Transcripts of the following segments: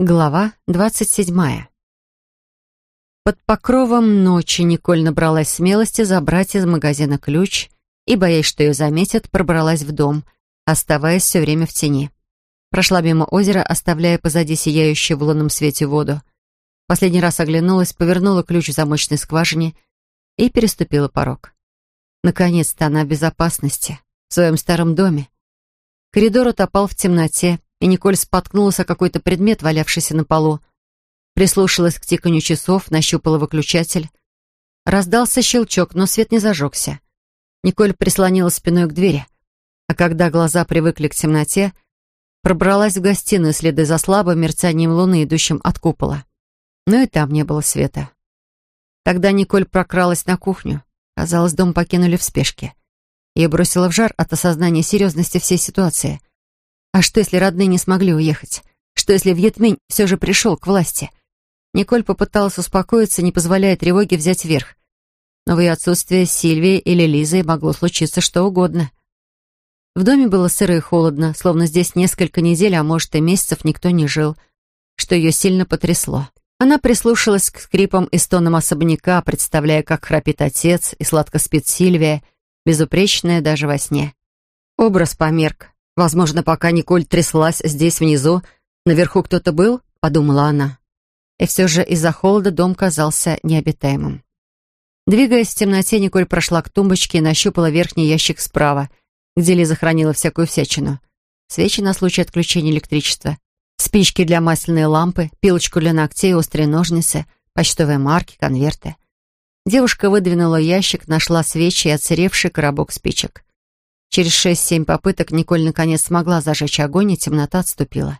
Глава двадцать седьмая. Под покровом ночи Николь набралась смелости забрать из магазина ключ и, боясь, что ее заметят, пробралась в дом, оставаясь все время в тени. Прошла мимо озера, оставляя позади сияющую в лунном свете воду. Последний раз оглянулась, повернула ключ в замочной скважине и переступила порог. Наконец-то она в безопасности, в своем старом доме. Коридор утопал в темноте, и Николь споткнулась о какой-то предмет, валявшийся на полу. Прислушалась к тиканью часов, нащупала выключатель. Раздался щелчок, но свет не зажегся. Николь прислонила спиной к двери, а когда глаза привыкли к темноте, пробралась в гостиную, следуя за слабым мерцанием луны, идущим от купола. Но и там не было света. Тогда Николь прокралась на кухню. Казалось, дом покинули в спешке. Ее бросило в жар от осознания серьезности всей ситуации. А что, если родные не смогли уехать? Что, если Вьетминь все же пришел к власти? Николь попыталась успокоиться, не позволяя тревоге взять верх. Но в ее отсутствие с Сильвией или Лизой могло случиться что угодно. В доме было сыро и холодно, словно здесь несколько недель, а может и месяцев никто не жил, что ее сильно потрясло. Она прислушалась к скрипам и стонам особняка, представляя, как храпит отец и сладко спит Сильвия, безупречная даже во сне. Образ померк. Возможно, пока Николь тряслась здесь внизу, наверху кто-то был, подумала она. И все же из-за холода дом казался необитаемым. Двигаясь в темноте, Николь прошла к тумбочке и нащупала верхний ящик справа, где Лиза хранила всякую всячину. Свечи на случай отключения электричества, спички для масляной лампы, пилочку для ногтей, острые ножницы, почтовые марки, конверты. Девушка выдвинула ящик, нашла свечи и отсыревший коробок спичек. Через шесть-семь попыток Николь наконец смогла зажечь огонь, и темнота отступила.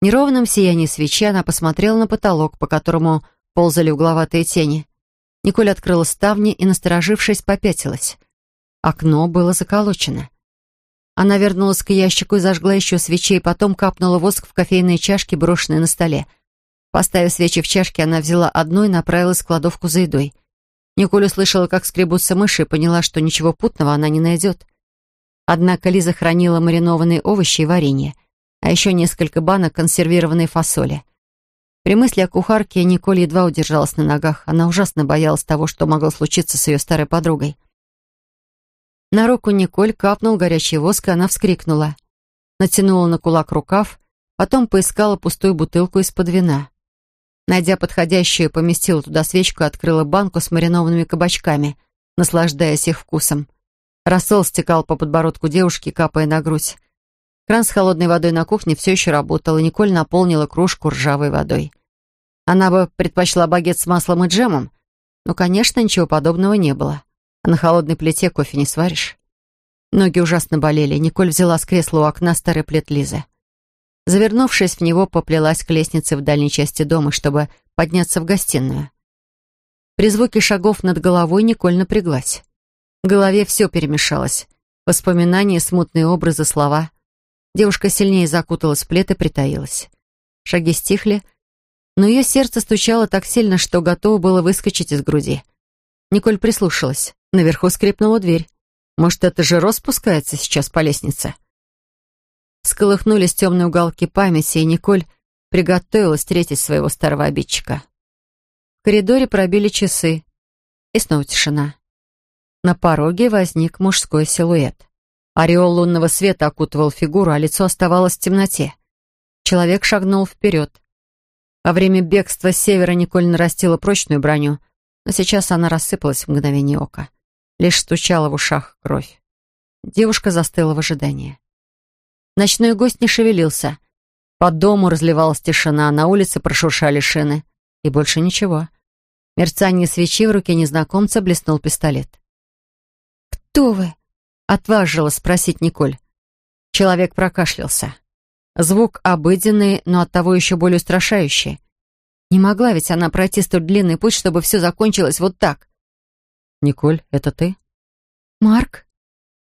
В неровном сиянии свечи она посмотрела на потолок, по которому ползали угловатые тени. Николь открыла ставни и, насторожившись, попятилась. Окно было заколочено. Она вернулась к ящику и зажгла еще свечей, потом капнула воск в кофейные чашки, брошенные на столе. Поставив свечи в чашки, она взяла одну и направилась в кладовку за едой. Николь услышала, как скребутся мыши, и поняла, что ничего путного она не найдет. Однако Лиза хранила маринованные овощи и варенье, а еще несколько банок консервированной фасоли. При мысли о кухарке Николь едва удержалась на ногах. Она ужасно боялась того, что могло случиться с ее старой подругой. На руку Николь капнул горячий воск, и она вскрикнула. Натянула на кулак рукав, потом поискала пустую бутылку из-под вина. Найдя подходящую, поместила туда свечку и открыла банку с маринованными кабачками, наслаждаясь их вкусом. Рассол стекал по подбородку девушки, капая на грудь. Кран с холодной водой на кухне все еще работал, и Николь наполнила кружку ржавой водой. Она бы предпочла багет с маслом и джемом, но, конечно, ничего подобного не было. А на холодной плите кофе не сваришь. Ноги ужасно болели, Николь взяла с кресла у окна старый плед Лизы. Завернувшись в него, поплелась к лестнице в дальней части дома, чтобы подняться в гостиную. При звуке шагов над головой Николь напряглась. В голове все перемешалось. Воспоминания, смутные образы, слова. Девушка сильнее закуталась в плед и притаилась. Шаги стихли, но ее сердце стучало так сильно, что готово было выскочить из груди. Николь прислушалась. Наверху скрипнула дверь. Может, это же Рос спускается сейчас по лестнице? Сколыхнулись темные уголки памяти, и Николь приготовилась встретить своего старого обидчика. В коридоре пробили часы, и снова тишина. На пороге возник мужской силуэт. Ореол лунного света окутывал фигуру, а лицо оставалось в темноте. Человек шагнул вперед. Во время бегства с севера Николь нарастила прочную броню, но сейчас она рассыпалась в мгновение ока. Лишь стучала в ушах кровь. Девушка застыла в ожидании. Ночной гость не шевелился. По дому разливалась тишина, на улице прошуршали шины. И больше ничего. Мерцание свечи в руке незнакомца блеснул пистолет. «Кто вы?» — отважилась спросить Николь. Человек прокашлялся. Звук обыденный, но оттого еще более устрашающий. Не могла ведь она пройти столь длинный путь, чтобы все закончилось вот так. «Николь, это ты?» «Марк?»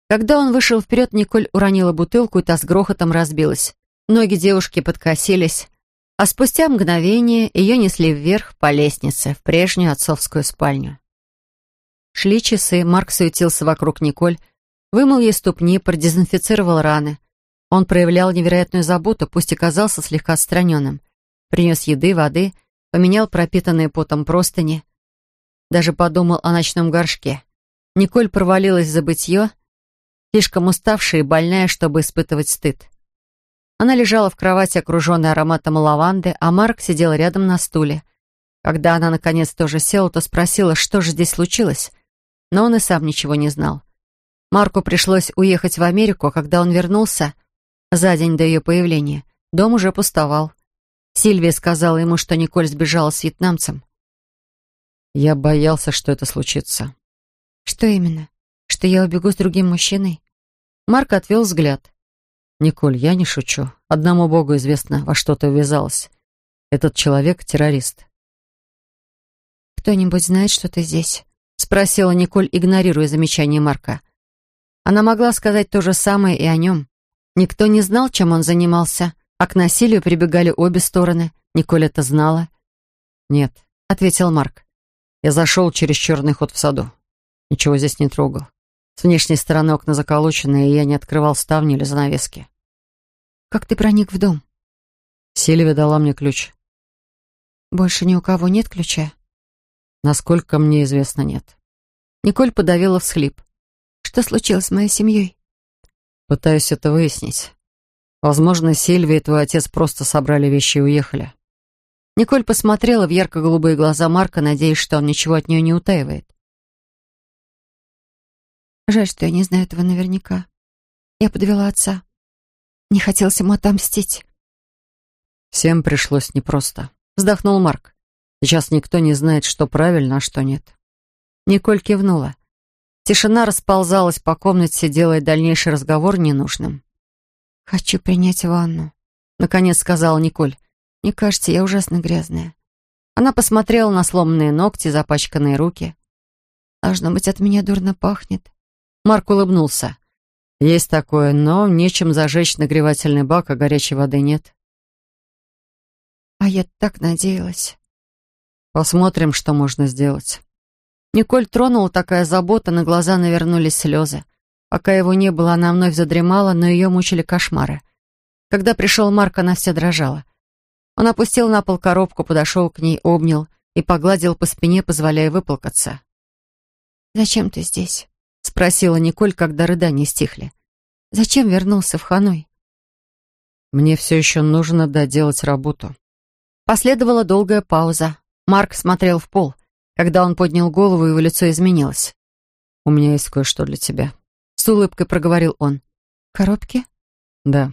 Когда он вышел вперед, Николь уронила бутылку, и та с грохотом разбилась. Ноги девушки подкосились, а спустя мгновение ее несли вверх по лестнице в прежнюю отцовскую спальню. Шли часы, Марк суетился вокруг Николь, вымыл ей ступни, продезинфицировал раны. Он проявлял невероятную заботу, пусть и казался слегка отстраненным. принес еды, воды, поменял пропитанные потом простыни. Даже подумал о ночном горшке. Николь провалилась в забытье, слишком уставшая и больная, чтобы испытывать стыд. Она лежала в кровати, окруженная ароматом лаванды, а Марк сидел рядом на стуле. Когда она наконец тоже села, то спросила, что же здесь случилось. Но он и сам ничего не знал. Марку пришлось уехать в Америку, а когда он вернулся, за день до ее появления, дом уже пустовал. Сильвия сказала ему, что Николь сбежала с вьетнамцем. «Я боялся, что это случится». «Что именно? Что я убегу с другим мужчиной?» Марк отвел взгляд. «Николь, я не шучу. Одному Богу известно, во что ты увязалась. Этот человек — террорист». «Кто-нибудь знает, что ты здесь?» — спросила Николь, игнорируя замечание Марка. Она могла сказать то же самое и о нем. Никто не знал, чем он занимался, а к насилию прибегали обе стороны. Николь это знала. «Нет», — ответил Марк. «Я зашел через черный ход в саду. Ничего здесь не трогал. С внешней стороны окна заколочены, и я не открывал ставни или занавески». «Как ты проник в дом?» Сильвия дала мне ключ. «Больше ни у кого нет ключа?» «Насколько мне известно, нет». Николь подавила всхлип. Что случилось с моей семьей? Пытаюсь это выяснить. Возможно, Сильвия и твой отец просто собрали вещи и уехали. Николь посмотрела в ярко-голубые глаза Марка, надеясь, что он ничего от нее не утаивает. Жаль, что я не знаю этого наверняка. Я подвела отца. Не хотелось ему отомстить. Всем пришлось непросто. Вздохнул Марк. Сейчас никто не знает, что правильно, а что нет. Николь кивнула. Тишина расползалась по комнате, делая дальнейший разговор ненужным. «Хочу принять ванну», — наконец сказала Николь. «Мне кажется, я ужасно грязная». Она посмотрела на сломанные ногти, запачканные руки. «Должно быть, от меня дурно пахнет». Марк улыбнулся. «Есть такое, но нечем зажечь нагревательный бак, а горячей воды нет». «А я так надеялась». «Посмотрим, что можно сделать». Николь тронула такая забота, на глаза навернулись слезы. Пока его не было, она вновь задремала, но ее мучили кошмары. Когда пришел Марк, она вся дрожала. Он опустил на пол коробку, подошел к ней, обнял и погладил по спине, позволяя выплакаться. «Зачем ты здесь?» — спросила Николь, когда рыдания стихли. «Зачем вернулся в Ханой?» «Мне все еще нужно доделать работу». Последовала долгая пауза. Марк смотрел в пол. Когда он поднял голову, его лицо изменилось. «У меня есть кое-что для тебя», — с улыбкой проговорил он. «Коробки?» «Да.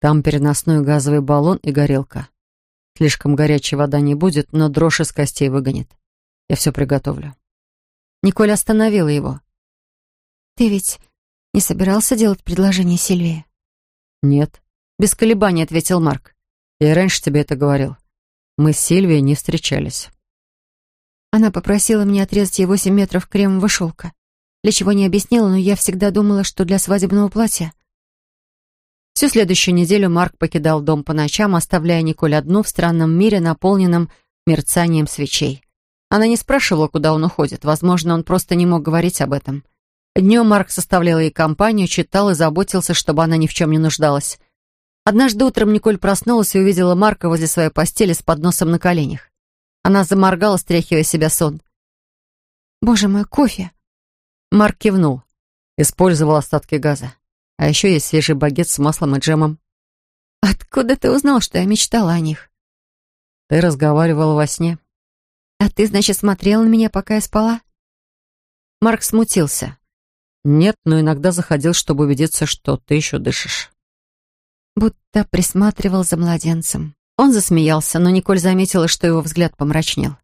Там переносной газовый баллон и горелка. Слишком горячей вода не будет, но дрожь из костей выгонит. Я все приготовлю». Николь остановила его. «Ты ведь не собирался делать предложение Сильвии?» «Нет», — без колебаний ответил Марк. «Я раньше тебе это говорил. Мы с Сильвией не встречались». Она попросила меня отрезать ей восемь метров кремового шелка. Для чего не объяснила, но я всегда думала, что для свадебного платья. Всю следующую неделю Марк покидал дом по ночам, оставляя Николь одну в странном мире, наполненном мерцанием свечей. Она не спрашивала, куда он уходит. Возможно, он просто не мог говорить об этом. Днем Марк составлял ей компанию, читал и заботился, чтобы она ни в чем не нуждалась. Однажды утром Николь проснулась и увидела Марка возле своей постели с подносом на коленях. Она заморгала, стряхивая себя сон. «Боже мой, кофе!» Марк кивнул. Использовал остатки газа. А еще есть свежий багет с маслом и джемом. «Откуда ты узнал, что я мечтала о них?» «Ты разговаривал во сне». «А ты, значит, смотрел на меня, пока я спала?» Марк смутился. «Нет, но иногда заходил, чтобы убедиться, что ты еще дышишь». Будто присматривал за младенцем. Он засмеялся, но Николь заметила, что его взгляд помрачнел.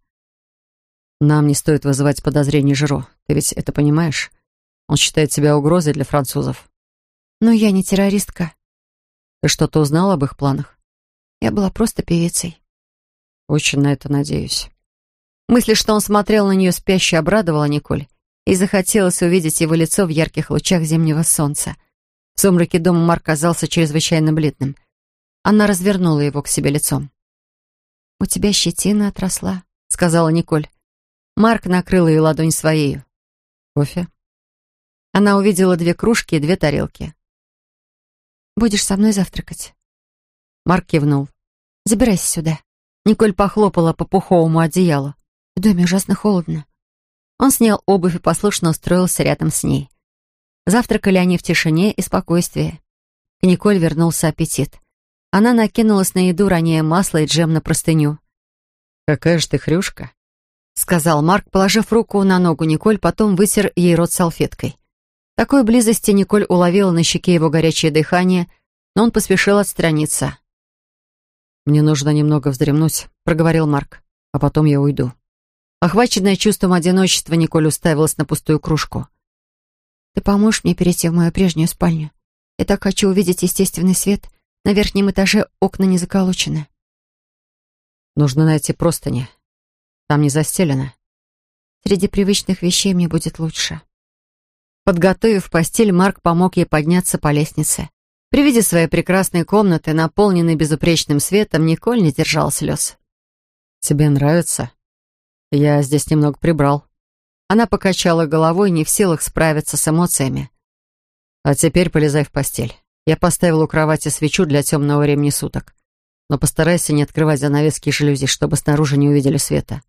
«Нам не стоит вызывать подозрений Жиро. Ты ведь это понимаешь? Он считает себя угрозой для французов». «Но я не террористка». «Ты что-то узнал об их планах?» «Я была просто певицей». «Очень на это надеюсь». Мысль, что он смотрел на нее спящей, обрадовала Николь, и захотелось увидеть его лицо в ярких лучах зимнего солнца. В сумраке дома Марк казался чрезвычайно бледным — она развернула его к себе лицом. «У тебя щетина отросла», — сказала Николь. Марк накрыл ее ладонь своей. «Кофе?» Она увидела две кружки и две тарелки. «Будешь со мной завтракать?» Марк кивнул. «Забирайся сюда». Николь похлопала по пуховому одеялу. В доме ужасно холодно. Он снял обувь и послушно устроился рядом с ней. Завтракали они в тишине и спокойствии. К Николь вернулся аппетит. Она накинулась на еду, роняя масло и джем на простыню. «Какая же ты хрюшка», — сказал Марк, положив руку на ногу Николь, потом вытер ей рот салфеткой. Такой близости Николь уловила на щеке его горячее дыхание, но он поспешил отстраниться. «Мне нужно немного вздремнуть», — проговорил Марк, — «а потом я уйду». Охваченная чувством одиночества, Николь уставилась на пустую кружку. «Ты поможешь мне перейти в мою прежнюю спальню? Я так хочу увидеть естественный свет. На верхнем этаже окна не заколочены». «Нужно найти простыни. Там не застелено». «Среди привычных вещей мне будет лучше». Подготовив постель, Марк помог ей подняться по лестнице. При виде своей прекрасной комнаты, наполненной безупречным светом, Николь не держал слез. «Тебе нравится? Я здесь немного прибрал». Она покачала головой, не в силах справиться с эмоциями. «А теперь полезай в постель. Я поставил у кровати свечу для темного времени суток. Но постарайся не открывать занавески и жалюзи, чтобы снаружи не увидели света».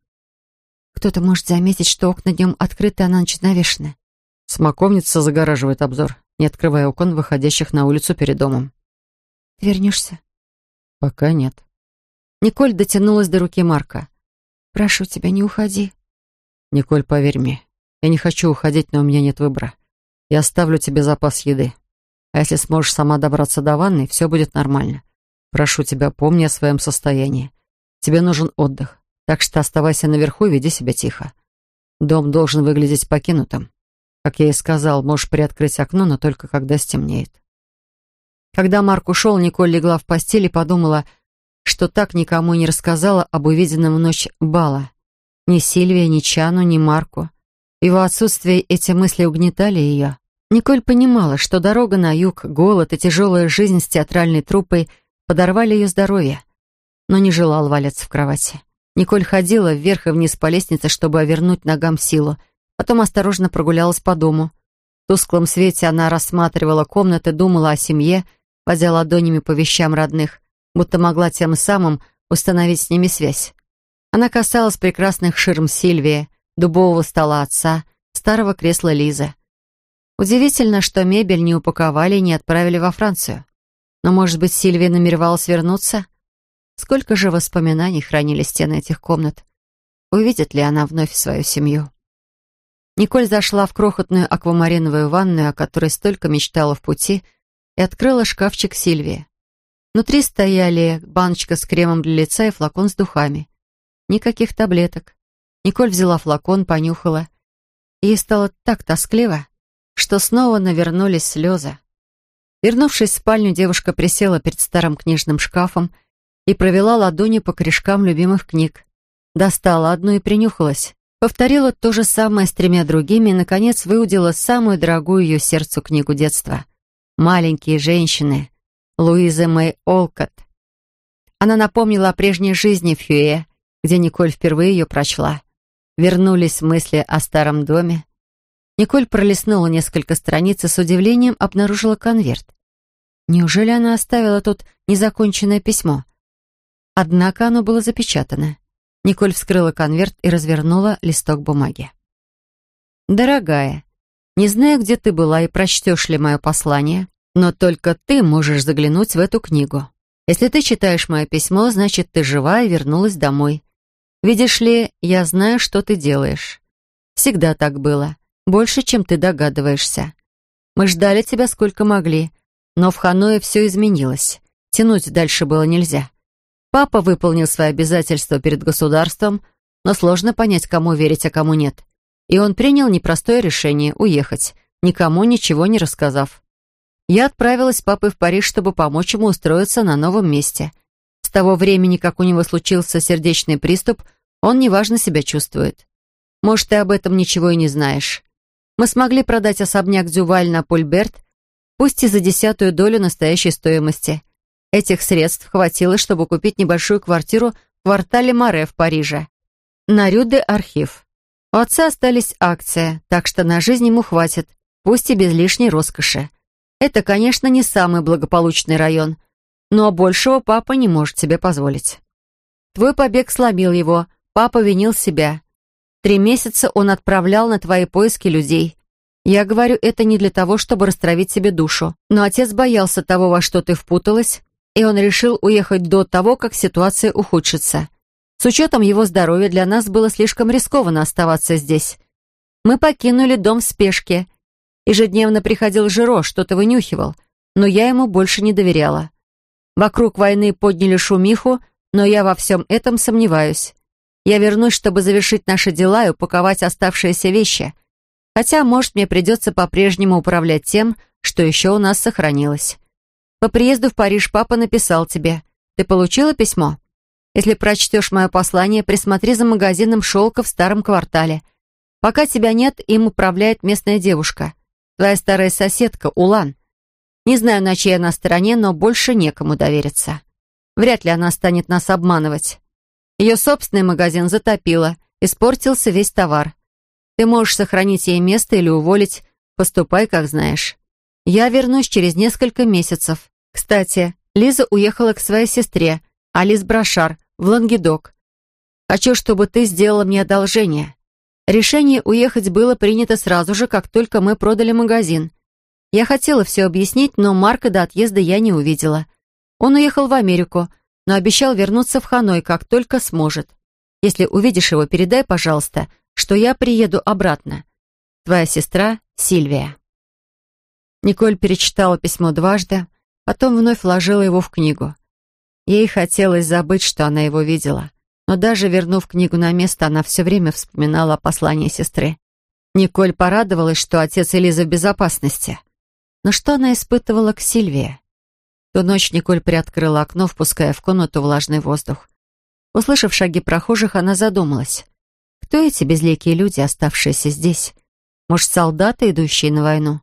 «Кто-то может заметить, что окна днем открыты, а на ночь навешаны». Смоковница загораживает обзор, не открывая окон, выходящих на улицу перед домом. «Ты вернешься?» «Пока нет». Николь дотянулась до руки Марка. «Прошу тебя, не уходи». «Николь, поверь мне, я не хочу уходить, но у меня нет выбора. Я оставлю тебе запас еды. А если сможешь сама добраться до ванны, все будет нормально. Прошу тебя, помни о своем состоянии. Тебе нужен отдых, так что оставайся наверху и веди себя тихо. Дом должен выглядеть покинутым. Как я и сказал, можешь приоткрыть окно, но только когда стемнеет». Когда Марк ушел, Николь легла в постель и подумала, что так никому не рассказала об увиденном в ночь бала. Ни Сильвия, ни Чану, ни Марку. Его отсутствие эти мысли угнетали ее. Николь понимала, что дорога на юг, голод и тяжелая жизнь с театральной труппой подорвали ее здоровье, но не желала валяться в кровати. Николь ходила вверх и вниз по лестнице, чтобы вернуть ногам силу, потом осторожно прогулялась по дому. В тусклом свете она рассматривала комнаты, думала о семье, водя ладонями по вещам родных, будто могла тем самым установить с ними связь. Она касалась прекрасных ширм Сильвии, дубового стола отца, старого кресла Лизы. Удивительно, что мебель не упаковали и не отправили во Францию. Но, может быть, Сильвия намеревалась вернуться? Сколько же воспоминаний хранили стены этих комнат? Увидит ли она вновь свою семью? Николь зашла в крохотную аквамариновую ванную, о которой столько мечтала в пути, и открыла шкафчик Сильвии. Внутри стояли баночка с кремом для лица и флакон с духами. Никаких таблеток. Николь взяла флакон, понюхала. Ей стало так тоскливо, что снова навернулись слезы. Вернувшись в спальню, девушка присела перед старым книжным шкафом и провела ладонью по корешкам любимых книг. Достала одну и принюхалась. Повторила то же самое с тремя другими и, наконец, выудила самую дорогую ее сердцу книгу детства. «Маленькие женщины» Луизы Мэй Олкот. Она напомнила о прежней жизни в Хюэ, где Николь впервые ее прочла. Вернулись мысли о старом доме. Николь пролистнула несколько страниц и с удивлением обнаружила конверт. Неужели она оставила тут незаконченное письмо? Однако оно было запечатано. Николь вскрыла конверт и развернула листок бумаги. «Дорогая, не знаю, где ты была и прочтешь ли мое послание, но только ты можешь заглянуть в эту книгу. Если ты читаешь мое письмо, значит, ты жива и вернулась домой. Видишь ли, я знаю, что ты делаешь. Всегда так было. Больше, чем ты догадываешься. Мы ждали тебя сколько могли, но в Ханое все изменилось. Тянуть дальше было нельзя. Папа выполнил свои обязательства перед государством, но сложно понять, кому верить, а кому нет. И он принял непростое решение — уехать, никому ничего не рассказав. Я отправилась с папой в Париж, чтобы помочь ему устроиться на новом месте. С того времени, как у него случился сердечный приступ, он неважно себя чувствует. Может, ты об этом ничего и не знаешь. Мы смогли продать особняк Дюваль на Пульберт, пусть и за десятую долю настоящей стоимости. Этих средств хватило, чтобы купить небольшую квартиру в квартале Море в Париже. На Рюде архив. У отца остались акции, так что на жизнь ему хватит, пусть и без лишней роскоши. Это, конечно, не самый благополучный район — но большего папа не может себе позволить. Твой побег сломил его, папа винил себя. Три месяца он отправлял на твои поиски людей. Я говорю это не для того, чтобы растравить себе душу. Но отец боялся того, во что ты впуталась, и он решил уехать до того, как ситуация ухудшится. С учетом его здоровья для нас было слишком рискованно оставаться здесь. Мы покинули дом в спешке. Ежедневно приходил Жиро, что-то вынюхивал, но я ему больше не доверяла. Вокруг войны подняли шумиху, но я во всем этом сомневаюсь. Я вернусь, чтобы завершить наши дела и упаковать оставшиеся вещи. Хотя, может, мне придется по-прежнему управлять тем, что еще у нас сохранилось. По приезду в Париж папа написал тебе. Ты получила письмо? Если прочтешь мое послание, присмотри за магазином шелка в старом квартале. Пока тебя нет, им управляет местная девушка. Твоя старая соседка, Улан. Не знаю, на чьей она стороне, но больше некому довериться. Вряд ли она станет нас обманывать. Ее собственный магазин затопило, испортился весь товар. Ты можешь сохранить ей место или уволить, поступай, как знаешь. Я вернусь через несколько месяцев. Кстати, Лиза уехала к своей сестре, Алис Брашар, в Лангедок. Хочу, чтобы ты сделала мне одолжение. Решение уехать было принято сразу же, как только мы продали магазин. Я хотела все объяснить, но Марка до отъезда я не увидела. Он уехал в Америку, но обещал вернуться в Ханой, как только сможет. Если увидишь его, передай, пожалуйста, что я приеду обратно. Твоя сестра Сильвия». Николь перечитала письмо дважды, потом вновь вложила его в книгу. Ей хотелось забыть, что она его видела. Но даже вернув книгу на место, она все время вспоминала о послании сестры. Николь порадовалась, что отец Элизы в безопасности. Но что она испытывала к Сильвии? Ту ночь Николь приоткрыла окно, впуская в комнату влажный воздух. Услышав шаги прохожих, она задумалась. Кто эти безликие люди, оставшиеся здесь? Может, солдаты, идущие на войну?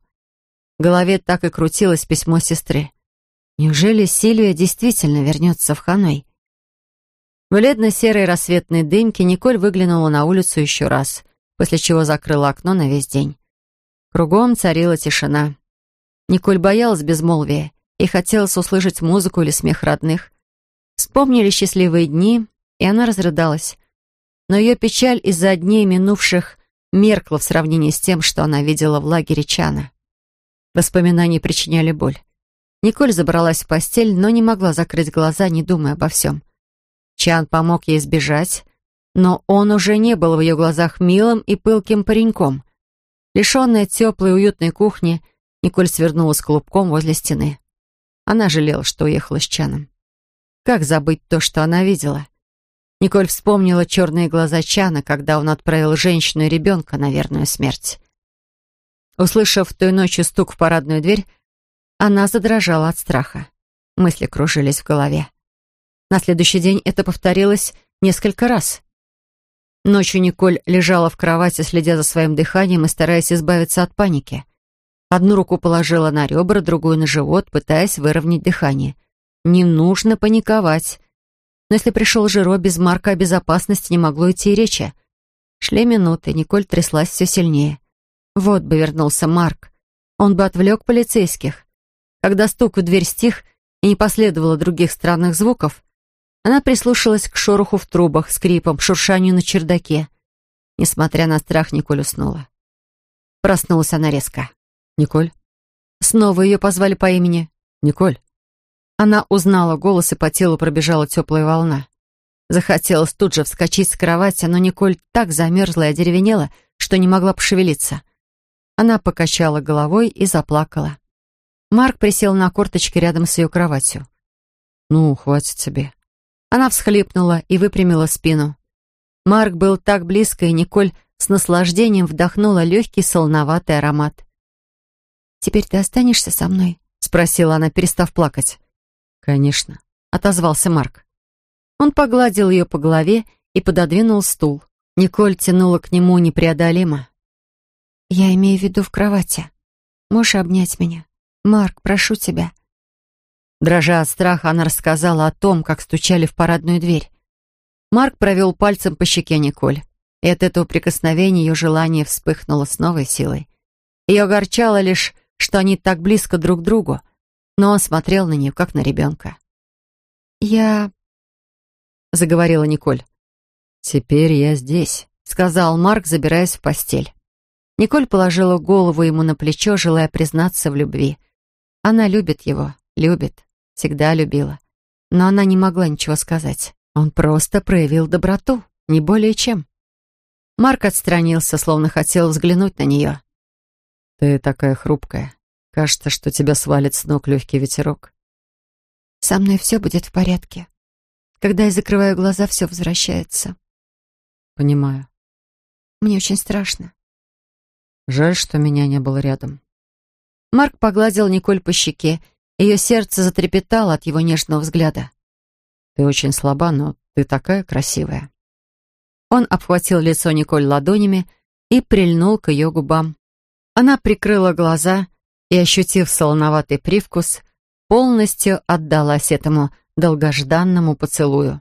В голове так и крутилось письмо сестры. Неужели Сильвия действительно вернется в Ханой? В бледно-серой рассветной дымке Николь выглянула на улицу еще раз, после чего закрыла окно на весь день. Кругом царила тишина. Николь боялась безмолвия и хотелось услышать музыку или смех родных. Вспомнили счастливые дни, и она разрыдалась но ее печаль из-за дней минувших меркла в сравнении с тем, что она видела в лагере Чана. Воспоминания причиняли боль. Николь забралась в постель, но не могла закрыть глаза, не думая обо всем. Чан помог ей сбежать, но он уже не был в ее глазах милым и пылким пареньком. Лишенная теплой уютной кухни, Николь свернулась клубком возле стены. Она жалела, что уехала с Чаном. Как забыть то, что она видела? Николь вспомнила черные глаза Чана, когда он отправил женщину и ребенка на верную смерть. Услышав той ночью стук в парадную дверь, она задрожала от страха. Мысли кружились в голове. На следующий день это повторилось несколько раз. Ночью Николь лежала в кровати, следя за своим дыханием и стараясь избавиться от паники. Одну руку положила на ребра, другую на живот, пытаясь выровнять дыхание. Не нужно паниковать. Но если пришел Жиро, без Марка о безопасности не могло идти и речи. Шли минуты, Николь тряслась все сильнее. Вот бы вернулся Марк. Он бы отвлек полицейских. Когда стук в дверь стих и не последовало других странных звуков, она прислушалась к шороху в трубах, скрипам, шуршанию на чердаке. Несмотря на страх, Николь уснула. Проснулась она резко. «Николь?» Снова ее позвали по имени. «Николь?» Она узнала голос, и по телу пробежала теплая волна. Захотелось тут же вскочить с кровати, но Николь так замерзла и одеревенела, что не могла пошевелиться. Она покачала головой и заплакала. Марк присел на корточки рядом с ее кроватью. «Ну, хватит тебе». Она всхлипнула и выпрямила спину. Марк был так близко, и Николь с наслаждением вдохнула легкий солоноватый аромат. «Теперь ты останешься со мной?» — спросила она, перестав плакать. «Конечно», — отозвался Марк. Он погладил ее по голове и пододвинул стул. Николь тянула к нему непреодолимо. «Я имею в виду в кровати. Можешь обнять меня? Марк, прошу тебя». Дрожа от страха, она рассказала о том, как стучали в парадную дверь. Марк провел пальцем по щеке Николь, и от этого прикосновения ее желание вспыхнуло с новой силой. Ее огорчало лишь, что они так близко друг к другу, но он смотрел на нее, как на ребенка. «Я...» заговорила Николь. «Теперь я здесь», — сказал Марк, забираясь в постель. Николь положила голову ему на плечо, желая признаться в любви. Она любит его, любит, всегда любила. Но она не могла ничего сказать. Он просто проявил доброту, не более чем. Марк отстранился, словно хотел взглянуть на нее. «Ты такая хрупкая. Кажется, что тебя свалит с ног легкий ветерок». «Со мной все будет в порядке. Когда я закрываю глаза, все возвращается». «Понимаю». «Мне очень страшно». «Жаль, что меня не было рядом». Марк погладил Николь по щеке. Ее сердце затрепетало от его нежного взгляда. «Ты очень слаба, но ты такая красивая». Он обхватил лицо Николь ладонями и прильнул к ее губам. Она прикрыла глаза и, ощутив солоноватый привкус, полностью отдалась этому долгожданному поцелую.